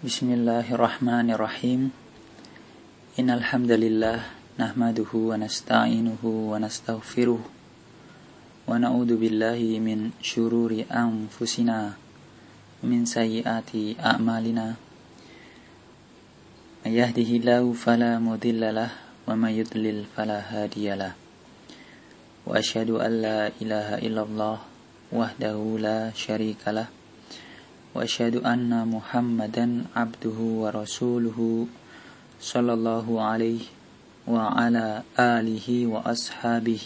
Bismillahirrahmanirrahim. Innal hamdalillah nahmaduhu wa nasta'inuhu wa nastaghfiruh. Wa na'udzu billahi min syururi anfusina min sayyiati a'malina. May yahdihillahu fala mudhillalah wa may yudlil fala hadiyalah wa asyhadu an la ilaha illallah wahdahu la syarikalah وأشهد أن محمدا عبده ورسوله صلى الله عليه وعلى آله وأصحابه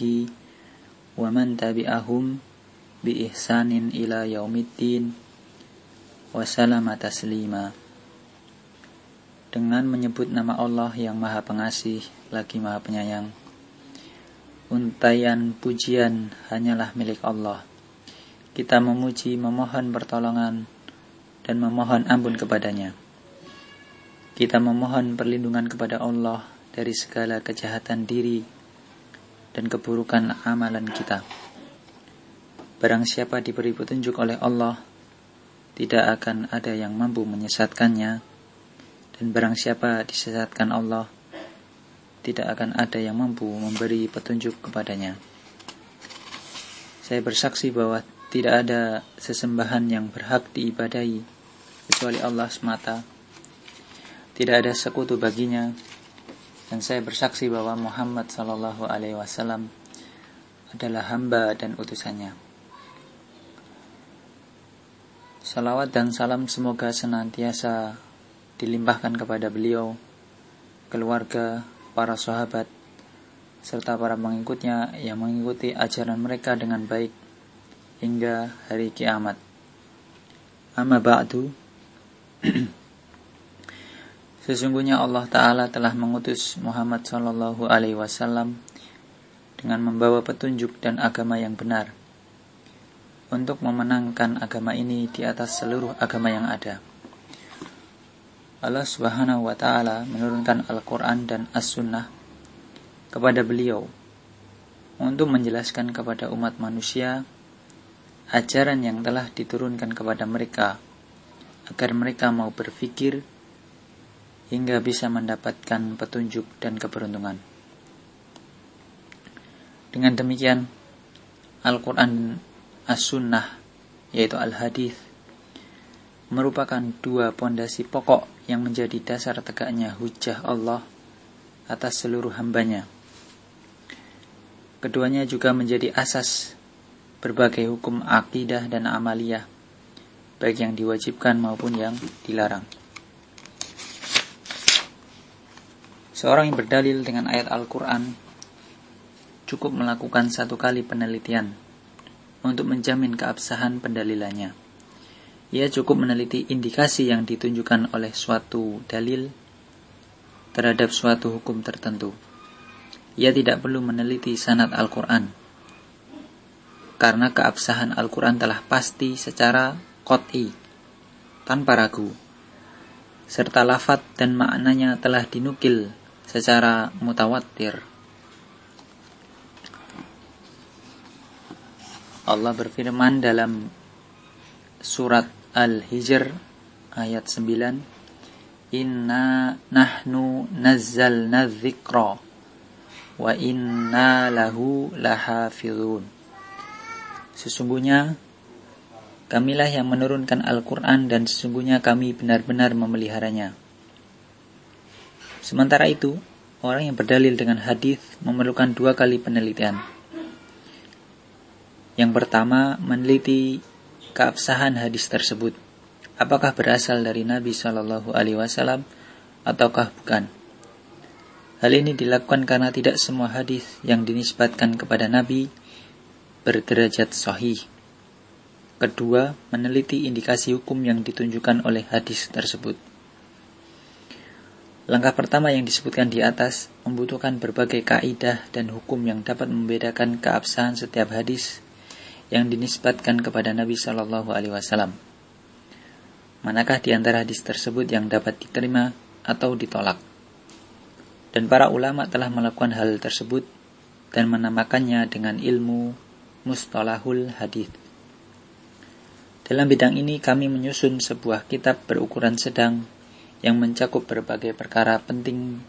ومن تبعهم بإحسان إلى يوم الدين وسلم تسليما dengan menyebut nama Allah yang Maha Pengasih lagi Maha Penyayang. Untayan pujian hanyalah milik Allah. Kita memuji memohon pertolongan dan memohon ampun kepadanya. Kita memohon perlindungan kepada Allah dari segala kejahatan diri dan keburukan amalan kita. Barang siapa diberi petunjuk oleh Allah, tidak akan ada yang mampu menyesatkannya, dan barang siapa disesatkan Allah, tidak akan ada yang mampu memberi petunjuk kepadanya. Saya bersaksi bahwa tidak ada sesembahan yang berhak diibadahi kecuali Allah semata. Tidak ada sekutu baginya. Dan saya bersaksi bahwa Muhammad Sallallahu Alaihi Wasallam adalah hamba dan utusannya. Salawat dan salam semoga senantiasa dilimpahkan kepada beliau, keluarga, para sahabat, serta para pengikutnya yang mengikuti ajaran mereka dengan baik hingga hari kiamat. Amma ba'du Sesungguhnya Allah Ta'ala telah mengutus Muhammad Sallallahu Alaihi Wasallam dengan membawa petunjuk dan agama yang benar untuk memenangkan agama ini di atas seluruh agama yang ada. Allah Subhanahu wa taala menurunkan Al-Qur'an dan As-Sunnah kepada beliau untuk menjelaskan kepada umat manusia ajaran yang telah diturunkan kepada mereka agar mereka mau berpikir hingga bisa mendapatkan petunjuk dan keberuntungan. Dengan demikian, Al-Quran As-Sunnah, yaitu Al-Hadith, merupakan dua pondasi pokok yang menjadi dasar tegaknya hujah Allah atas seluruh hambanya. Keduanya juga menjadi asas berbagai hukum akidah dan amaliyah baik yang diwajibkan maupun yang dilarang. Seorang yang berdalil dengan ayat Al-Quran cukup melakukan satu kali penelitian untuk menjamin keabsahan pendalilannya. Ia cukup meneliti indikasi yang ditunjukkan oleh suatu dalil terhadap suatu hukum tertentu. Ia tidak perlu meneliti sanad Al-Quran, karena keabsahan Al-Quran telah pasti secara qot'i, tanpa ragu, serta lafat dan maknanya telah dinukil secara mutawatir. Allah berfirman dalam surat Al-Hijr ayat 9 Inna nahnu nazzalna dzikra wa inna lahu lahafizun Sesungguhnya Kamilah yang menurunkan Al-Quran dan sesungguhnya kami benar-benar memeliharanya. Sementara itu, orang yang berdalil dengan hadis memerlukan dua kali penelitian. Yang pertama, meneliti keabsahan hadis tersebut. Apakah berasal dari Nabi Shallallahu Alaihi Wasallam ataukah bukan? Hal ini dilakukan karena tidak semua hadis yang dinisbatkan kepada Nabi berderajat sahih Kedua, meneliti indikasi hukum yang ditunjukkan oleh hadis tersebut. Langkah pertama yang disebutkan di atas membutuhkan berbagai kaidah dan hukum yang dapat membedakan keabsahan setiap hadis yang dinisbatkan kepada Nabi Shallallahu Alaihi Wasallam. Manakah di antara hadis tersebut yang dapat diterima atau ditolak? Dan para ulama telah melakukan hal tersebut dan menamakannya dengan ilmu mustalahul hadis. Dalam bidang ini kami menyusun sebuah kitab berukuran sedang yang mencakup berbagai perkara penting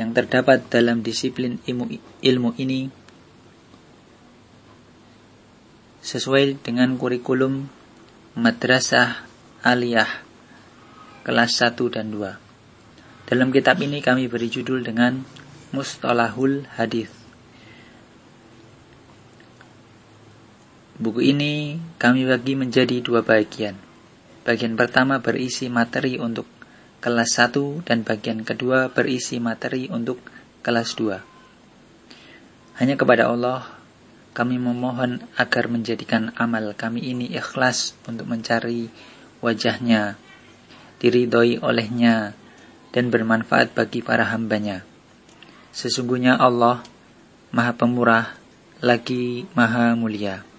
yang terdapat dalam disiplin ilmu, ilmu ini sesuai dengan kurikulum Madrasah Aliyah kelas 1 dan 2. Dalam kitab ini kami beri judul dengan Mustalahul Hadis. Buku ini kami bagi menjadi dua bagian. Bagian pertama berisi materi untuk kelas 1 dan bagian kedua berisi materi untuk kelas 2. Hanya kepada Allah kami memohon agar menjadikan amal kami ini ikhlas untuk mencari wajahnya, diridhoi olehnya, dan bermanfaat bagi para hambanya. Sesungguhnya Allah Maha Pemurah lagi Maha Mulia.